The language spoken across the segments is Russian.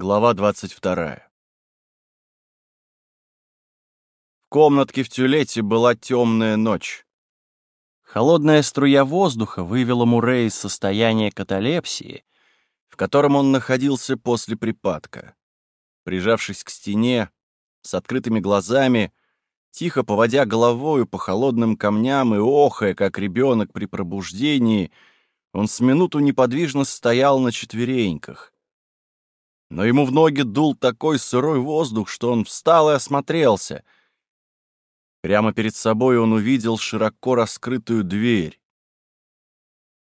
Глава 22. В комнатке в тюлете была темная ночь. Холодная струя воздуха вывела Мурей из состояния каталепсии, в котором он находился после припадка. Прижавшись к стене, с открытыми глазами, тихо поводя головою по холодным камням и охая, как ребенок при пробуждении, он с минуту неподвижно стоял на четвереньках — но ему в ноги дул такой сырой воздух, что он встал и осмотрелся. Прямо перед собой он увидел широко раскрытую дверь.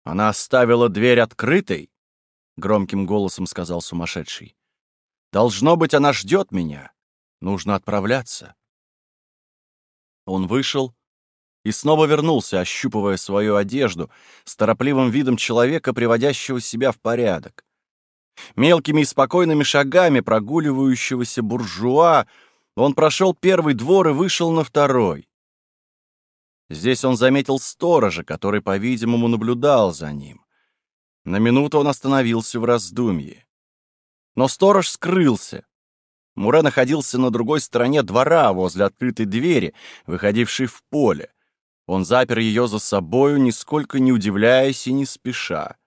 «Она оставила дверь открытой?» — громким голосом сказал сумасшедший. «Должно быть, она ждет меня. Нужно отправляться». Он вышел и снова вернулся, ощупывая свою одежду, с торопливым видом человека, приводящего себя в порядок. Мелкими и спокойными шагами прогуливающегося буржуа он прошел первый двор и вышел на второй. Здесь он заметил сторожа, который, по-видимому, наблюдал за ним. На минуту он остановился в раздумье. Но сторож скрылся. Муре находился на другой стороне двора, возле открытой двери, выходившей в поле. Он запер ее за собою, нисколько не удивляясь и не спеша.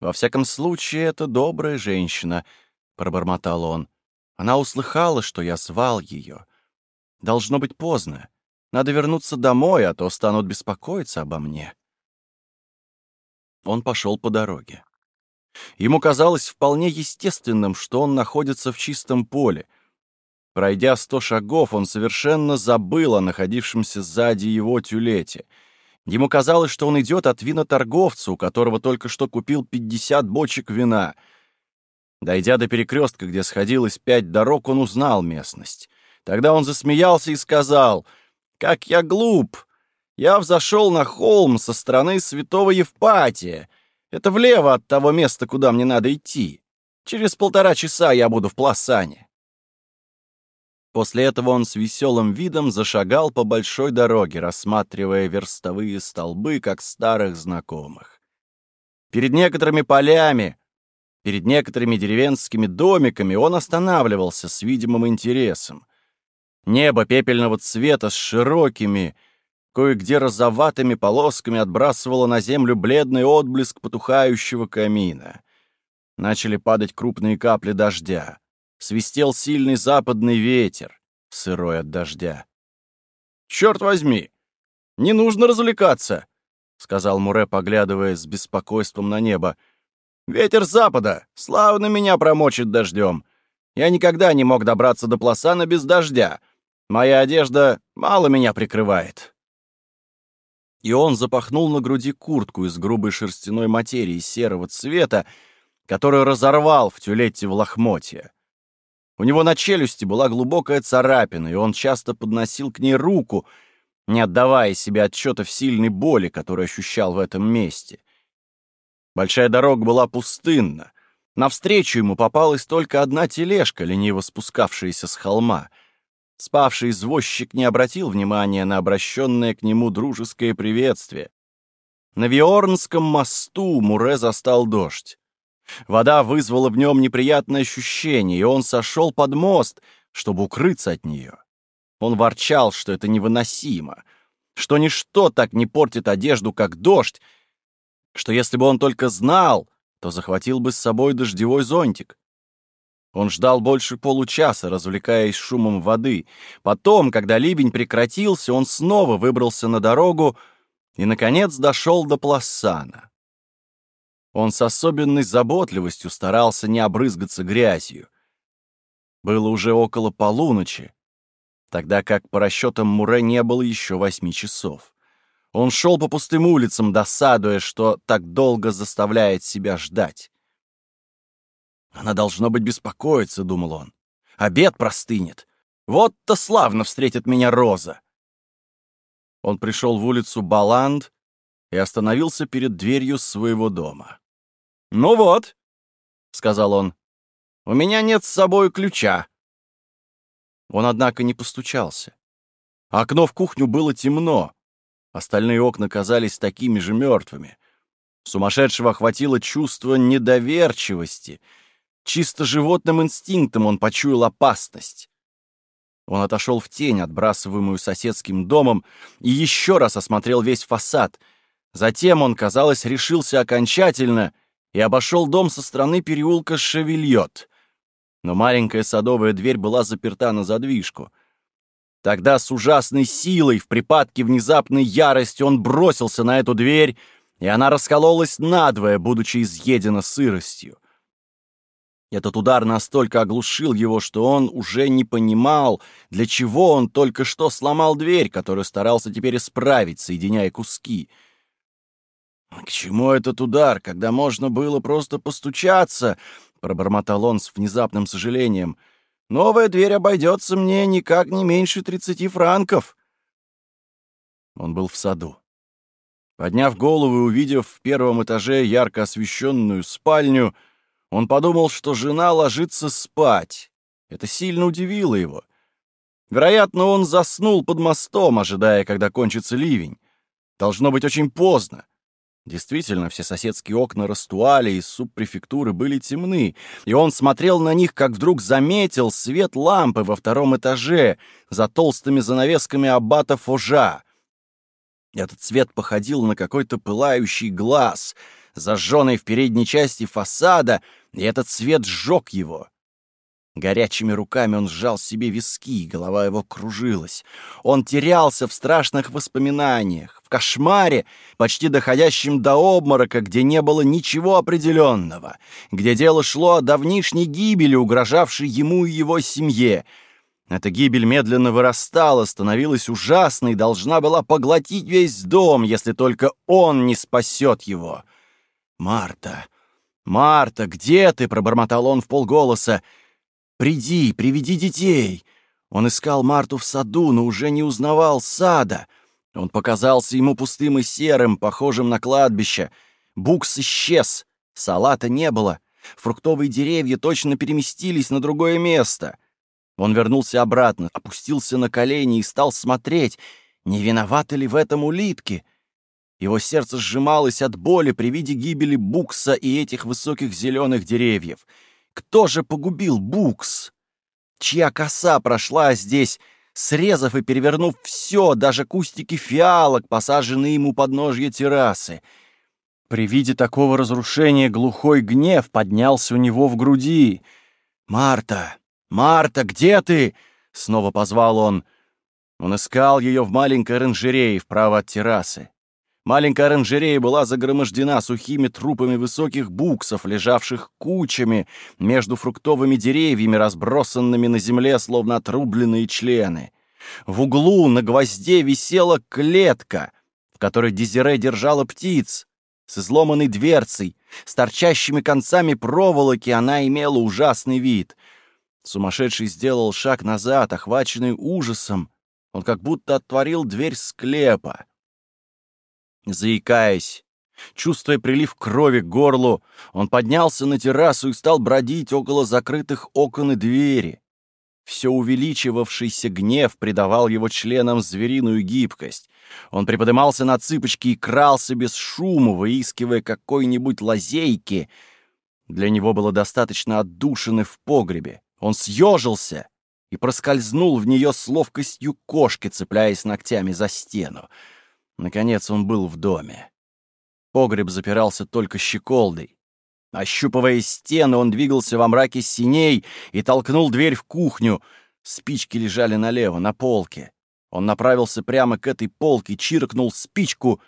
«Во всяком случае, это добрая женщина», — пробормотал он. «Она услыхала, что я звал ее. Должно быть поздно. Надо вернуться домой, а то станут беспокоиться обо мне». Он пошел по дороге. Ему казалось вполне естественным, что он находится в чистом поле. Пройдя сто шагов, он совершенно забыл о находившемся сзади его тюлете — Ему казалось, что он идет от виноторговца, у которого только что купил 50 бочек вина. Дойдя до перекрестка, где сходилось пять дорог, он узнал местность. Тогда он засмеялся и сказал, «Как я глуп! Я взошел на холм со стороны святого Евпатия. Это влево от того места, куда мне надо идти. Через полтора часа я буду в Пласане». После этого он с веселым видом зашагал по большой дороге, рассматривая верстовые столбы, как старых знакомых. Перед некоторыми полями, перед некоторыми деревенскими домиками он останавливался с видимым интересом. Небо пепельного цвета с широкими, кое-где розоватыми полосками отбрасывало на землю бледный отблеск потухающего камина. Начали падать крупные капли дождя. Свистел сильный западный ветер, сырой от дождя. «Черт возьми! Не нужно развлекаться!» — сказал Муре, поглядывая с беспокойством на небо. «Ветер запада! Славно меня промочит дождем! Я никогда не мог добраться до Пласана без дождя. Моя одежда мало меня прикрывает». И он запахнул на груди куртку из грубой шерстяной материи серого цвета, которую разорвал в тюлете в лохмотья. У него на челюсти была глубокая царапина, и он часто подносил к ней руку, не отдавая себе отчета в сильной боли, которую ощущал в этом месте. Большая дорога была пустынна. Навстречу ему попалась только одна тележка, лениво спускавшаяся с холма. Спавший извозчик не обратил внимания на обращенное к нему дружеское приветствие. На Виорнском мосту Муре застал дождь. Вода вызвала в нем неприятное ощущение, и он сошел под мост, чтобы укрыться от нее. Он ворчал, что это невыносимо, что ничто так не портит одежду, как дождь, что если бы он только знал, то захватил бы с собой дождевой зонтик. Он ждал больше получаса, развлекаясь шумом воды. Потом, когда ливень прекратился, он снова выбрался на дорогу и, наконец, дошел до Пласана. Он с особенной заботливостью старался не обрызгаться грязью. Было уже около полуночи, тогда как по расчетам Муре не было еще восьми часов. Он шел по пустым улицам, досадуя, что так долго заставляет себя ждать. «Она должно быть беспокоиться», — думал он. «Обед простынет. Вот-то славно встретит меня Роза». Он пришел в улицу Баланд и остановился перед дверью своего дома. «Ну вот», — сказал он, — «у меня нет с собой ключа». Он, однако, не постучался. Окно в кухню было темно, остальные окна казались такими же мертвыми. Сумасшедшего охватило чувство недоверчивости, Чисто животным инстинктом он почуял опасность. Он отошел в тень, отбрасываемую соседским домом, и еще раз осмотрел весь фасад. Затем он, казалось, решился окончательно и обошел дом со стороны переулка Шевельет. Но маленькая садовая дверь была заперта на задвижку. Тогда с ужасной силой, в припадке внезапной ярости, он бросился на эту дверь, и она раскололась надвое, будучи изъедена сыростью. Этот удар настолько оглушил его, что он уже не понимал, для чего он только что сломал дверь, которую старался теперь исправить, соединяя куски. «К чему этот удар, когда можно было просто постучаться?» — пробормотал он с внезапным сожалением. «Новая дверь обойдется мне никак не меньше тридцати франков». Он был в саду. Подняв голову и увидев в первом этаже ярко освещенную спальню, — он подумал, что жена ложится спать. Это сильно удивило его. Вероятно, он заснул под мостом, ожидая, когда кончится ливень. Должно быть очень поздно. Действительно, все соседские окна Растуали из субпрефектуры были темны, и он смотрел на них, как вдруг заметил свет лампы во втором этаже за толстыми занавесками аббата Фожа. Этот свет походил на какой-то пылающий глаз, зажженный в передней части фасада, и этот свет сжег его. Горячими руками он сжал себе виски, голова его кружилась. Он терялся в страшных воспоминаниях, в кошмаре, почти доходящем до обморока, где не было ничего определенного, где дело шло о давнишней гибели, угрожавшей ему и его семье. Эта гибель медленно вырастала, становилась ужасной, должна была поглотить весь дом, если только он не спасет его. «Марта! Марта, где ты?» — пробормотал он в полголоса. «Приди, приведи детей!» Он искал Марту в саду, но уже не узнавал сада. Он показался ему пустым и серым, похожим на кладбище. Букс исчез, салата не было. Фруктовые деревья точно переместились на другое место. Он вернулся обратно, опустился на колени и стал смотреть, не виноваты ли в этом улитки — его сердце сжималось от боли при виде гибели Букса и этих высоких зеленых деревьев. Кто же погубил Букс? Чья коса прошла здесь, срезав и перевернув все, даже кустики фиалок, посаженные ему под ножья террасы? При виде такого разрушения глухой гнев поднялся у него в груди. «Марта! Марта, где ты?» — снова позвал он. Он искал ее в маленькой оранжерее вправо от террасы. Маленькая оранжерея была загромождена сухими трупами высоких буксов, лежавших кучами между фруктовыми деревьями, разбросанными на земле, словно отрубленные члены. В углу на гвозде висела клетка, в которой Дезире держала птиц. С изломанной дверцей, с торчащими концами проволоки она имела ужасный вид. Сумасшедший сделал шаг назад, охваченный ужасом. Он как будто отворил дверь склепа. Заикаясь, чувствуя прилив крови к горлу, он поднялся на террасу и стал бродить около закрытых окон и двери. Все увеличивавшийся гнев придавал его членам звериную гибкость. Он приподымался на цыпочки и крался без шума, выискивая какой-нибудь лазейки. Для него было достаточно отдушины в погребе. Он съежился и проскользнул в нее с ловкостью кошки, цепляясь ногтями за стену. Наконец он был в доме. Погреб запирался только щеколдой. Ощупывая стены, он двигался во мраке синей и толкнул дверь в кухню. Спички лежали налево, на полке. Он направился прямо к этой полке, чиркнул спичку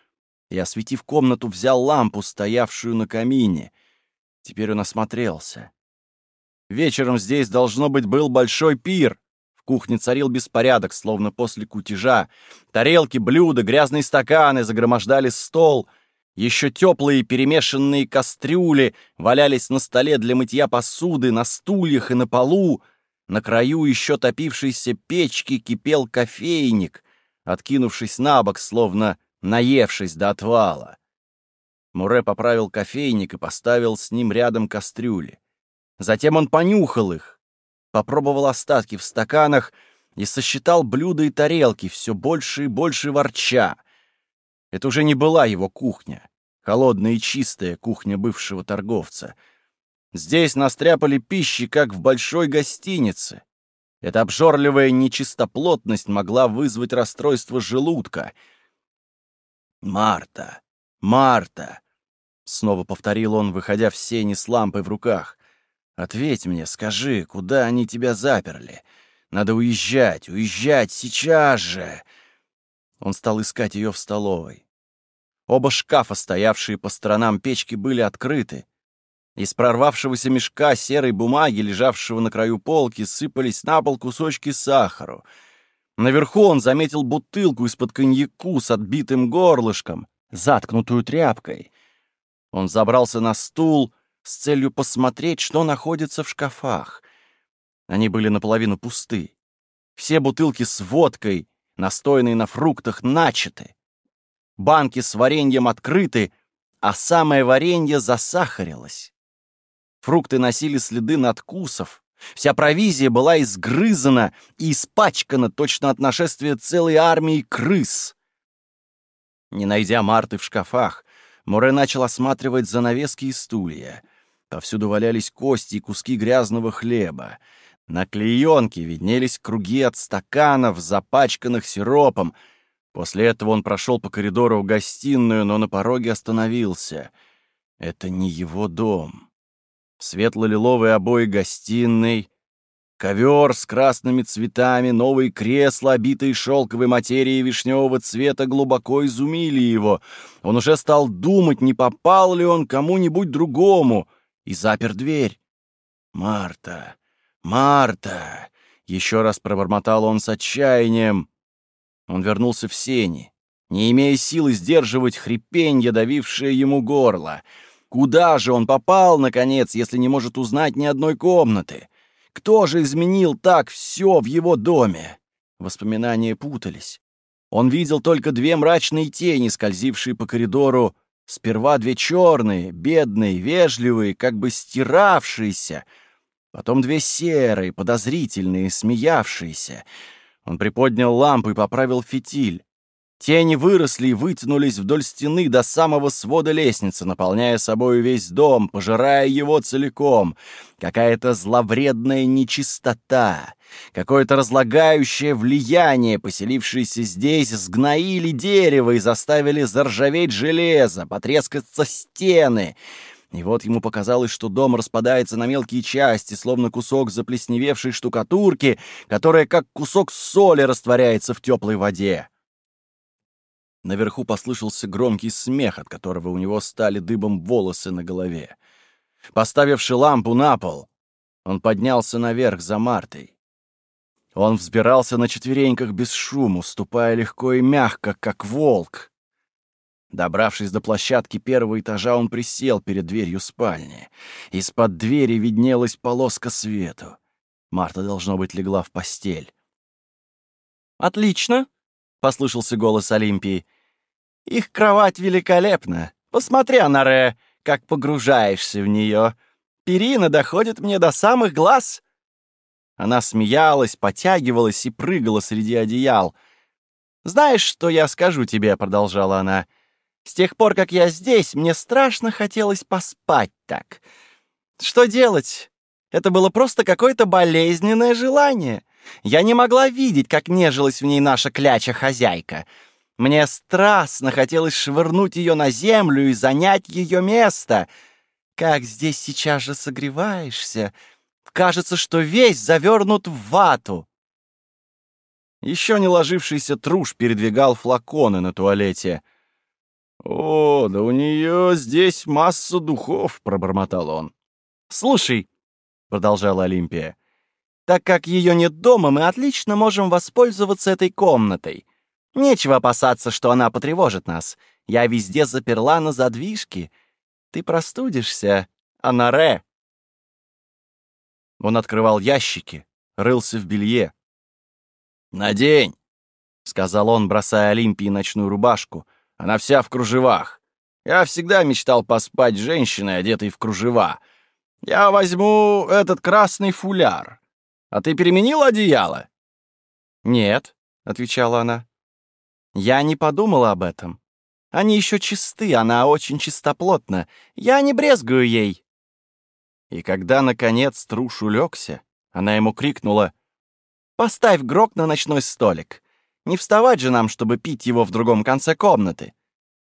и, осветив комнату, взял лампу, стоявшую на камине. Теперь он осмотрелся. Вечером здесь, должно быть, был большой пир кухне царил беспорядок, словно после кутежа. Тарелки, блюда, грязные стаканы загромождали стол. Еще теплые перемешанные кастрюли валялись на столе для мытья посуды, на стульях и на полу. На краю еще топившейся печки кипел кофейник, откинувшись на бок, словно наевшись до отвала. Муре поправил кофейник и поставил с ним рядом кастрюли. Затем он понюхал их попробовал остатки в стаканах и сосчитал блюда и тарелки, все больше и больше ворча. Это уже не была его кухня, холодная и чистая кухня бывшего торговца. Здесь настряпали пищи, как в большой гостинице. Эта обжорливая нечистоплотность могла вызвать расстройство желудка. «Марта! Марта!» — снова повторил он, выходя в сени с лампой в руках. «Ответь мне, скажи, куда они тебя заперли? Надо уезжать, уезжать сейчас же!» Он стал искать ее в столовой. Оба шкафа, стоявшие по сторонам печки, были открыты. Из прорвавшегося мешка серой бумаги, лежавшего на краю полки, сыпались на пол кусочки сахару. Наверху он заметил бутылку из-под коньяку с отбитым горлышком, заткнутую тряпкой. Он забрался на стул с целью посмотреть, что находится в шкафах. Они были наполовину пусты. Все бутылки с водкой, настойные на фруктах, начаты. Банки с вареньем открыты, а самое варенье засахарилось. Фрукты носили следы надкусов. Вся провизия была изгрызана и испачкана точно от нашествия целой армии крыс. Не найдя Марты в шкафах, Море начал осматривать занавески и стулья. Повсюду валялись кости и куски грязного хлеба. На клеенке виднелись круги от стаканов, запачканных сиропом. После этого он прошел по коридору в гостиную, но на пороге остановился. Это не его дом светло-лиловые обои гостиной, ковер с красными цветами, новые кресла, обитые шелковой материей вишневого цвета, глубоко изумили его. Он уже стал думать, не попал ли он кому-нибудь другому, и запер дверь. «Марта! Марта!» — еще раз пробормотал он с отчаянием. Он вернулся в сени, не имея силы сдерживать хрипенье, давившее ему горло — Куда же он попал, наконец, если не может узнать ни одной комнаты? Кто же изменил так все в его доме? Воспоминания путались. Он видел только две мрачные тени, скользившие по коридору, сперва две черные, бедные, вежливые, как бы стиравшиеся, потом две серые, подозрительные, смеявшиеся. Он приподнял лампу и поправил фитиль. Тени выросли и вытянулись вдоль стены до самого свода лестницы, наполняя собой весь дом, пожирая его целиком. Какая-то зловредная нечистота, какое-то разлагающее влияние, поселившееся здесь, сгноили дерево и заставили заржаветь железо, потрескаться стены. И вот ему показалось, что дом распадается на мелкие части, словно кусок заплесневевшей штукатурки, которая как кусок соли растворяется в теплой воде. Наверху послышался громкий смех, от которого у него стали дыбом волосы на голове. Поставивши лампу на пол, он поднялся наверх за Мартой. Он взбирался на четвереньках без шума, ступая легко и мягко, как волк. Добравшись до площадки первого этажа, он присел перед дверью спальни. Из-под двери виднелась полоска свету. Марта, должно быть, легла в постель. «Отлично!» — послышался голос Олимпии. «Их кровать великолепна. Посмотри, Анаре, как погружаешься в нее. Перина доходит мне до самых глаз». Она смеялась, потягивалась и прыгала среди одеял. «Знаешь, что я скажу тебе?» — продолжала она. «С тех пор, как я здесь, мне страшно хотелось поспать так. Что делать? Это было просто какое-то болезненное желание. Я не могла видеть, как нежилась в ней наша кляча-хозяйка. Мне страстно хотелось швырнуть ее на землю и занять ее место. Как здесь сейчас же согреваешься. Кажется, что весь завернут в вату. Еще не ложившийся труш передвигал флаконы на туалете. «О, да у нее здесь масса духов», — пробормотал он. «Слушай», — продолжала Олимпия, так как ее нет дома, мы отлично можем воспользоваться этой комнатой. Нечего опасаться, что она потревожит нас. Я везде заперла на задвижки. Ты простудишься, Анаре. Он открывал ящики, рылся в белье. «Надень!» — сказал он, бросая Олимпии ночную рубашку. «Она вся в кружевах. Я всегда мечтал поспать с женщиной, одетой в кружева. Я возьму этот красный фуляр. А ты переменила одеяло?» «Нет», — отвечала она. «Я не подумала об этом. Они еще чисты, она очень чистоплотна. Я не брезгую ей». И когда, наконец, Труш улегся, она ему крикнула «Поставь грок на ночной столик. Не вставать же нам, чтобы пить его в другом конце комнаты.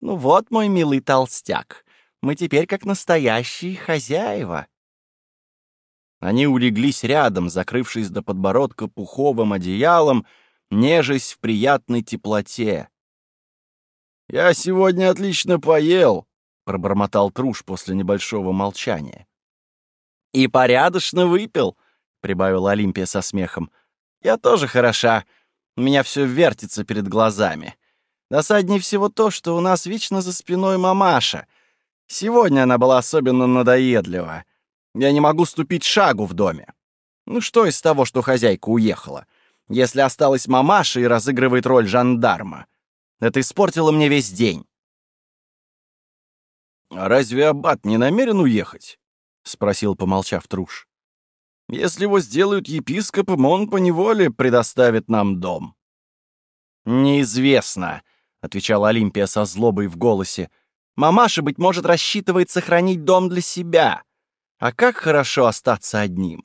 Ну вот, мой милый толстяк, мы теперь как настоящие хозяева». Они улеглись рядом, закрывшись до подбородка пуховым одеялом, нежесть в приятной теплоте. «Я сегодня отлично поел», — пробормотал Труш после небольшого молчания. «И порядочно выпил», — прибавила Олимпия со смехом. «Я тоже хороша. У меня все вертится перед глазами. Досаднее всего то, что у нас вечно за спиной мамаша. Сегодня она была особенно надоедлива. Я не могу ступить шагу в доме. Ну что из того, что хозяйка уехала? Если осталась мамаша и разыгрывает роль жандарма. Это испортило мне весь день. «А разве Аббат не намерен уехать?» — спросил, помолчав Труш. «Если его сделают епископом, он поневоле предоставит нам дом». «Неизвестно», — отвечала Олимпия со злобой в голосе. «Мамаша, быть может, рассчитывает сохранить дом для себя. А как хорошо остаться одним.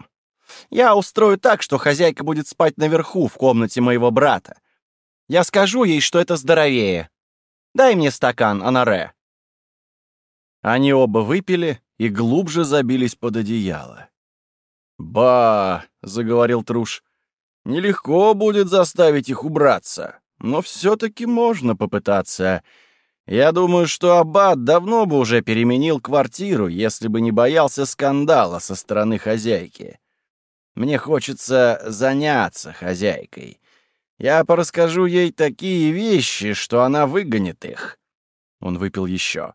Я устрою так, что хозяйка будет спать наверху, в комнате моего брата. Я скажу ей, что это здоровее. Дай мне стакан, Анаре». Они оба выпили и глубже забились под одеяло. «Ба!» — заговорил Труш. «Нелегко будет заставить их убраться, но все-таки можно попытаться. Я думаю, что Аббат давно бы уже переменил квартиру, если бы не боялся скандала со стороны хозяйки. Мне хочется заняться хозяйкой. Я порасскажу ей такие вещи, что она выгонит их». Он выпил еще.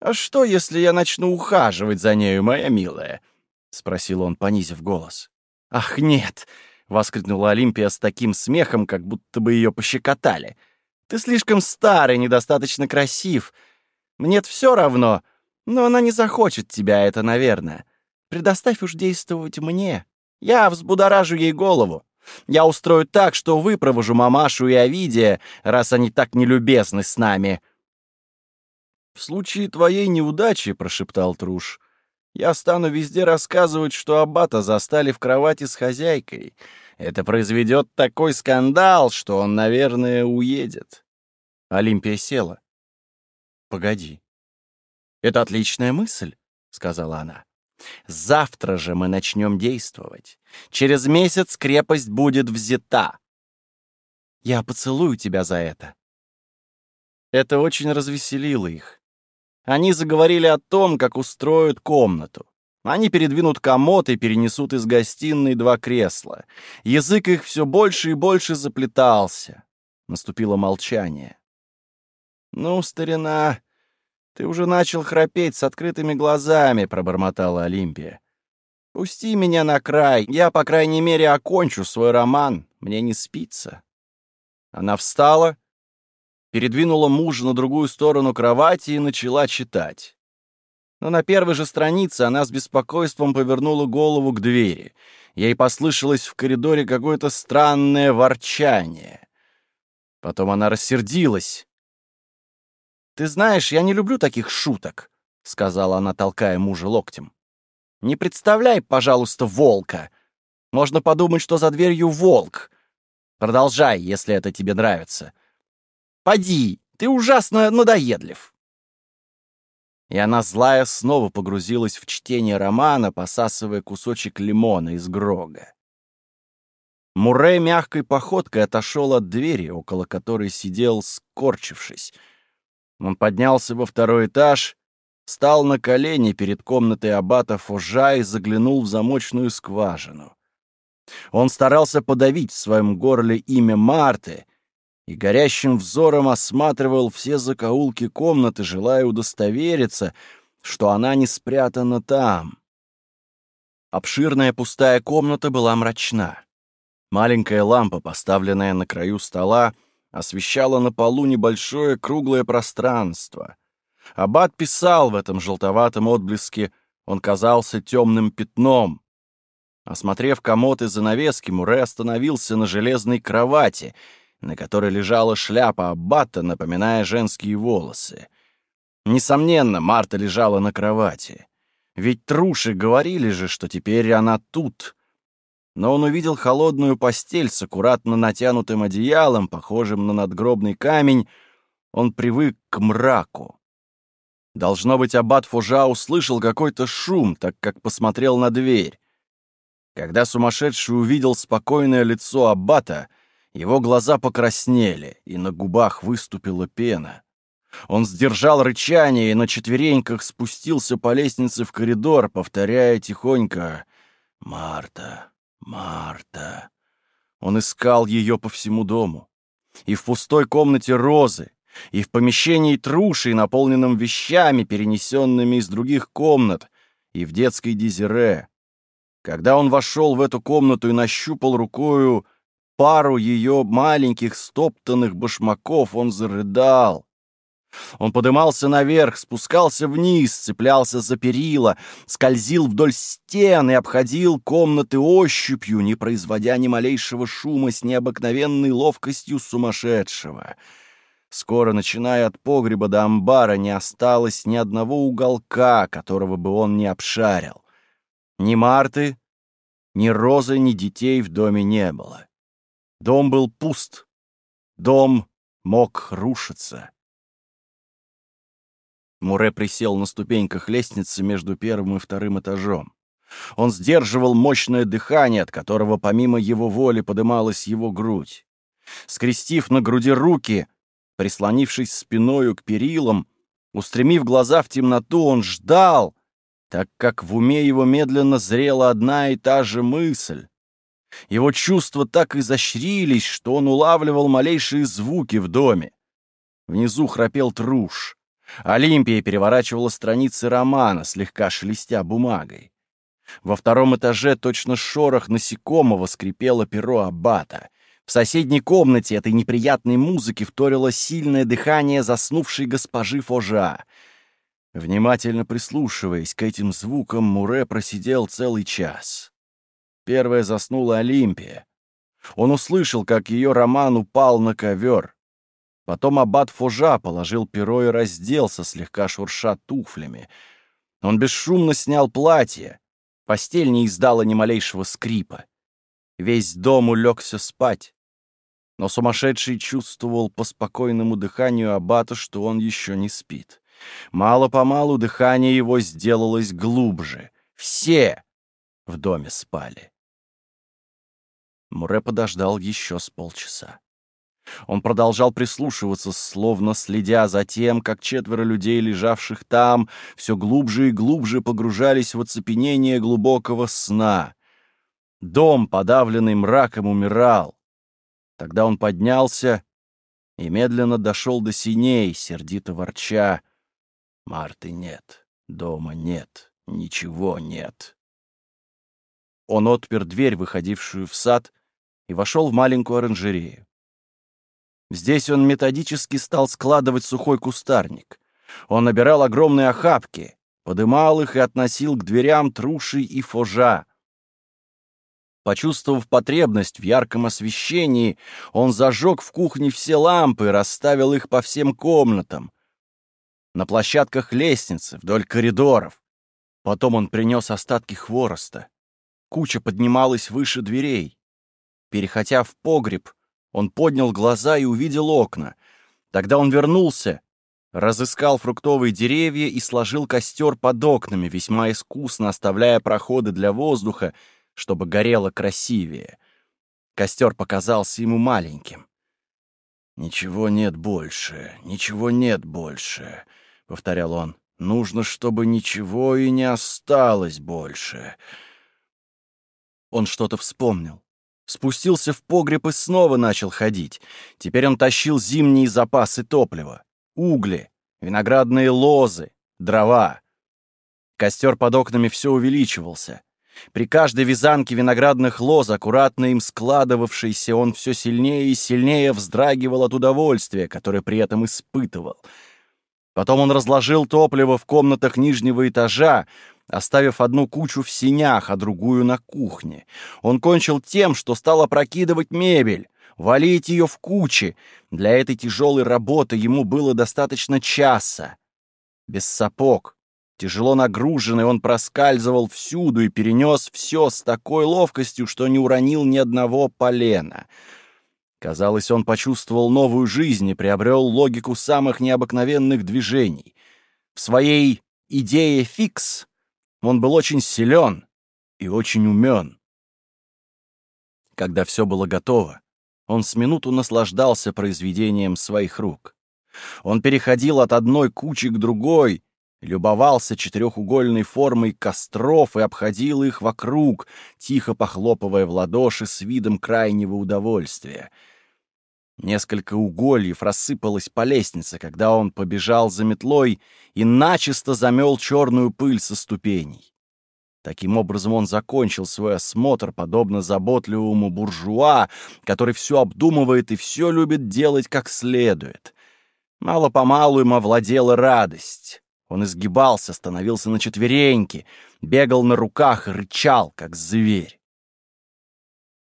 «А что, если я начну ухаживать за нею, моя милая?» — спросил он, понизив голос. «Ах, нет!» — воскликнула Олимпия с таким смехом, как будто бы ее пощекотали. «Ты слишком старый, недостаточно красив. мне все равно, но она не захочет тебя, это наверное. Предоставь уж действовать мне. Я взбудоражу ей голову. Я устрою так, что выпровожу мамашу и Овидия, раз они так нелюбезны с нами». «В случае твоей неудачи, — прошептал Труш, — я стану везде рассказывать, что Аббата застали в кровати с хозяйкой. Это произведет такой скандал, что он, наверное, уедет». Олимпия села. «Погоди. Это отличная мысль», — сказала она. «Завтра же мы начнем действовать. Через месяц крепость будет взята. Я поцелую тебя за это». Это очень развеселило их. Они заговорили о том, как устроят комнату. Они передвинут комод и перенесут из гостиной два кресла. Язык их все больше и больше заплетался. Наступило молчание. «Ну, старина, ты уже начал храпеть с открытыми глазами», — пробормотала Олимпия. «Пусти меня на край, я, по крайней мере, окончу свой роман, мне не спится». Она встала передвинула мужа на другую сторону кровати и начала читать. Но на первой же странице она с беспокойством повернула голову к двери. Ей послышалось в коридоре какое-то странное ворчание. Потом она рассердилась. «Ты знаешь, я не люблю таких шуток», — сказала она, толкая мужа локтем. «Не представляй, пожалуйста, волка. Можно подумать, что за дверью волк. Продолжай, если это тебе нравится. Поди, ты ужасно надоедлив!» И она, злая, снова погрузилась в чтение романа, посасывая кусочек лимона из грога. Мурей мягкой походкой отошел от двери, около которой сидел, скорчившись. Он поднялся во второй этаж, встал на колени перед комнатой аббата Фужа и заглянул в замочную скважину. Он старался подавить в своем горле имя Марты, и горящим взором осматривал все закоулки комнаты, желая удостовериться, что она не спрятана там. Обширная пустая комната была мрачна. Маленькая лампа, поставленная на краю стола, освещала на полу небольшое круглое пространство. Аббат писал в этом желтоватом отблеске, он казался темным пятном. Осмотрев комод и занавески, Муре остановился на железной кровати — на которой лежала шляпа аббата, напоминая женские волосы. Несомненно, Марта лежала на кровати. Ведь труши говорили же, что теперь она тут. Но он увидел холодную постель с аккуратно натянутым одеялом, похожим на надгробный камень. Он привык к мраку. Должно быть, аббат Фужа услышал какой-то шум, так как посмотрел на дверь. Когда сумасшедший увидел спокойное лицо аббата, его глаза покраснели, и на губах выступила пена. Он сдержал рычание и на четвереньках спустился по лестнице в коридор, повторяя тихонько «Марта, Марта». Он искал ее по всему дому. И в пустой комнате Розы, и в помещении Труши, наполненном вещами, перенесенными из других комнат, и в детской Дезире. Когда он вошел в эту комнату и нащупал рукою пару ее маленьких стоптанных башмаков, он зарыдал. Он подымался наверх, спускался вниз, цеплялся за перила, скользил вдоль стен и обходил комнаты ощупью, не производя ни малейшего шума с необыкновенной ловкостью сумасшедшего. Скоро, начиная от погреба до амбара, не осталось ни одного уголка, которого бы он не обшарил. Ни Марты, ни Розы, ни детей в доме не было. Дом был пуст. Дом мог рушиться. Муре присел на ступеньках лестницы между первым и вторым этажом. Он сдерживал мощное дыхание, от которого помимо его воли подымалась его грудь. Скрестив на груди руки, прислонившись спиною к перилам, устремив глаза в темноту, он ждал, так как в уме его медленно зрела одна и та же мысль. Его чувства так изощрились, что он улавливал малейшие звуки в доме. Внизу храпел труш. Олимпия переворачивала страницы романа, слегка шелестя бумагой. Во втором этаже точно шорох насекомого скрипело перо аббата. В соседней комнате этой неприятной музыки вторило сильное дыхание заснувшей госпожи Фожа. Внимательно прислушиваясь к этим звукам, Муре просидел целый час. Первая заснула Олимпия. Он услышал, как ее роман упал на ковер. Потом аббат Фужа положил перо и разделся, слегка шурша туфлями. Он бесшумно снял платье. Постель не издала ни малейшего скрипа. Весь дом улегся спать. Но сумасшедший чувствовал по спокойному дыханию аббата, что он еще не спит. Мало-помалу дыхание его сделалось глубже. Все в доме спали. Муре подождал еще с полчаса. Он продолжал прислушиваться, словно следя за тем, как четверо людей, лежавших там, все глубже и глубже погружались в оцепенение глубокого сна. Дом, подавленный мраком, умирал. Тогда он поднялся и медленно дошел до синей, сердито ворча. «Марты нет, дома нет, ничего нет». Он отпер дверь, выходившую в сад, и вошел в маленькую оранжерею. Здесь он методически стал складывать сухой кустарник. Он набирал огромные охапки, подымал их и относил к дверям труши и фожа. Почувствовав потребность в ярком освещении, он зажег в кухне все лампы и расставил их по всем комнатам. На площадках лестницы, вдоль коридоров. Потом он принес остатки хвороста. Куча поднималась выше дверей. Переходя в погреб, он поднял глаза и увидел окна. Тогда он вернулся, разыскал фруктовые деревья и сложил костер под окнами, весьма искусно оставляя проходы для воздуха, чтобы горело красивее. Костер показался ему маленьким. «Ничего нет больше, ничего нет больше», — повторял он. «Нужно, чтобы ничего и не осталось больше». Он что-то вспомнил. Спустился в погреб и снова начал ходить. Теперь он тащил зимние запасы топлива, угли, виноградные лозы, дрова. Костер под окнами все увеличивался. При каждой вязанке виноградных лоз, аккуратно им складывавшейся, он все сильнее и сильнее вздрагивал от удовольствия, которое при этом испытывал. Потом он разложил топливо в комнатах нижнего этажа, оставив одну кучу в синях, а другую на кухне. Он кончил тем, что стал опрокидывать мебель, валить ее в кучи. Для этой тяжелой работы ему было достаточно часа. Без сапог, Тяжело нагруженный, он проскальзывал всюду и перенес все с такой ловкостью, что не уронил ни одного полена. Казалось, он почувствовал новую жизнь и приобрел логику самых необыкновенных движений. В своей идее фикс он был очень силен и очень умен. Когда все было готово, он с минуту наслаждался произведением своих рук. Он переходил от одной кучи к другой, любовался четырехугольной формой костров и обходил их вокруг, тихо похлопывая в ладоши с видом крайнего удовольствия. Несколько угольев рассыпалось по лестнице, когда он побежал за метлой и начисто замел черную пыль со ступеней. Таким образом он закончил свой осмотр, подобно заботливому буржуа, который все обдумывает и все любит делать как следует. Мало-помалу им овладела радость. Он изгибался, становился на четвереньки, бегал на руках и рычал, как зверь.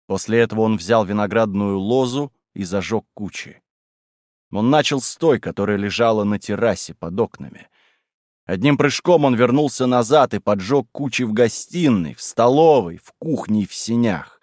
После этого он взял виноградную лозу и зажег кучи. Он начал с той, которая лежала на террасе под окнами. Одним прыжком он вернулся назад и поджег кучи в гостиной, в столовой, в кухне и в сенях.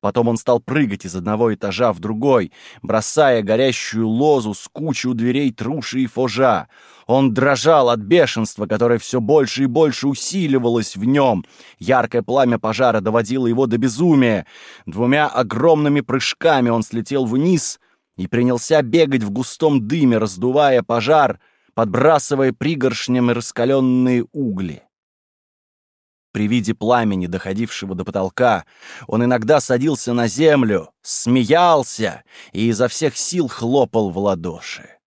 Потом он стал прыгать из одного этажа в другой, бросая горящую лозу с кучей у дверей труши и фожа. Он дрожал от бешенства, которое все больше и больше усиливалось в нем. Яркое пламя пожара доводило его до безумия. Двумя огромными прыжками он слетел вниз и принялся бегать в густом дыме, раздувая пожар — подбрасывая пригоршнями раскаленные угли. При виде пламени, доходившего до потолка, он иногда садился на землю, смеялся и изо всех сил хлопал в ладоши.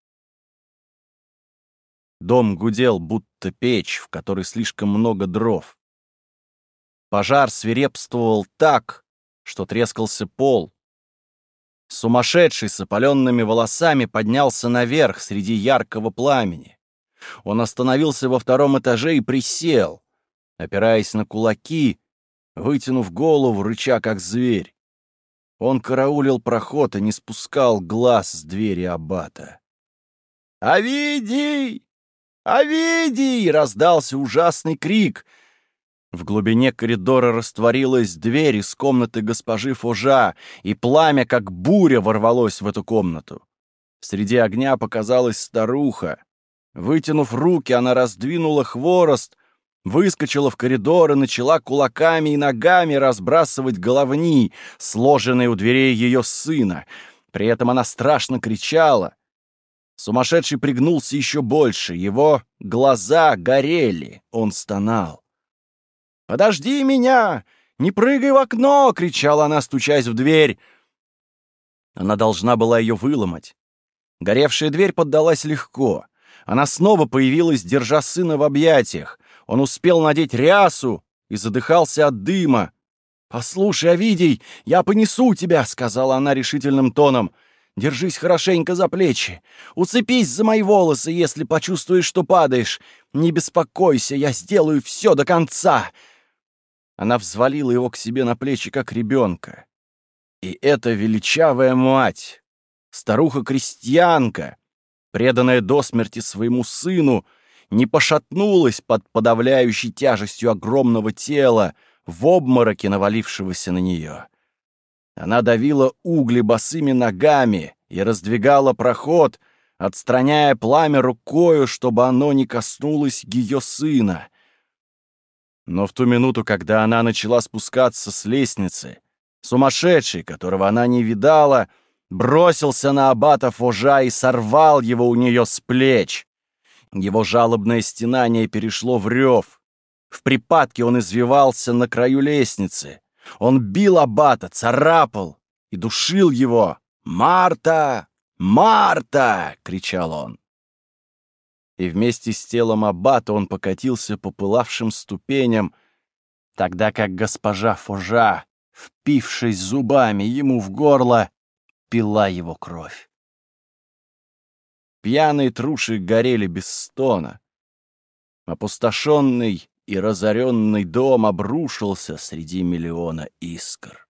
Дом гудел, будто печь, в которой слишком много дров. Пожар свирепствовал так, что трескался пол, Сумасшедший с опаленными волосами поднялся наверх среди яркого пламени. Он остановился во втором этаже и присел, опираясь на кулаки, вытянув голову, рыча как зверь. Он караулил проход и не спускал глаз с двери аббата. «Овидий! Овидий!» — раздался ужасный крик — в глубине коридора растворилась дверь из комнаты госпожи Фужа, и пламя, как буря, ворвалось в эту комнату. Среди огня показалась старуха. Вытянув руки, она раздвинула хворост, выскочила в коридор и начала кулаками и ногами разбрасывать головни, сложенные у дверей ее сына. При этом она страшно кричала. Сумасшедший пригнулся еще больше, его глаза горели, он стонал. «Подожди меня! Не прыгай в окно!» — кричала она, стучась в дверь. Она должна была ее выломать. Горевшая дверь поддалась легко. Она снова появилась, держа сына в объятиях. Он успел надеть рясу и задыхался от дыма. «Послушай, Овидий, я понесу тебя!» — сказала она решительным тоном. «Держись хорошенько за плечи. Уцепись за мои волосы, если почувствуешь, что падаешь. Не беспокойся, я сделаю все до конца!» Она взвалила его к себе на плечи, как ребенка. И эта величавая мать, старуха-крестьянка, преданная до смерти своему сыну, не пошатнулась под подавляющей тяжестью огромного тела в обмороке, навалившегося на нее. Она давила угли босыми ногами и раздвигала проход, отстраняя пламя рукою, чтобы оно не коснулось ее сына. Но в ту минуту, когда она начала спускаться с лестницы, сумасшедший, которого она не видала, бросился на аббата Фожа и сорвал его у нее с плеч. Его жалобное стенание перешло в рев. В припадке он извивался на краю лестницы. Он бил аббата, царапал и душил его. «Марта! Марта!» — кричал он и вместе с телом аббата он покатился по пылавшим ступеням, тогда как госпожа Фужа, впившись зубами ему в горло, пила его кровь. Пьяные труши горели без стона. Опустошенный и разоренный дом обрушился среди миллиона искр.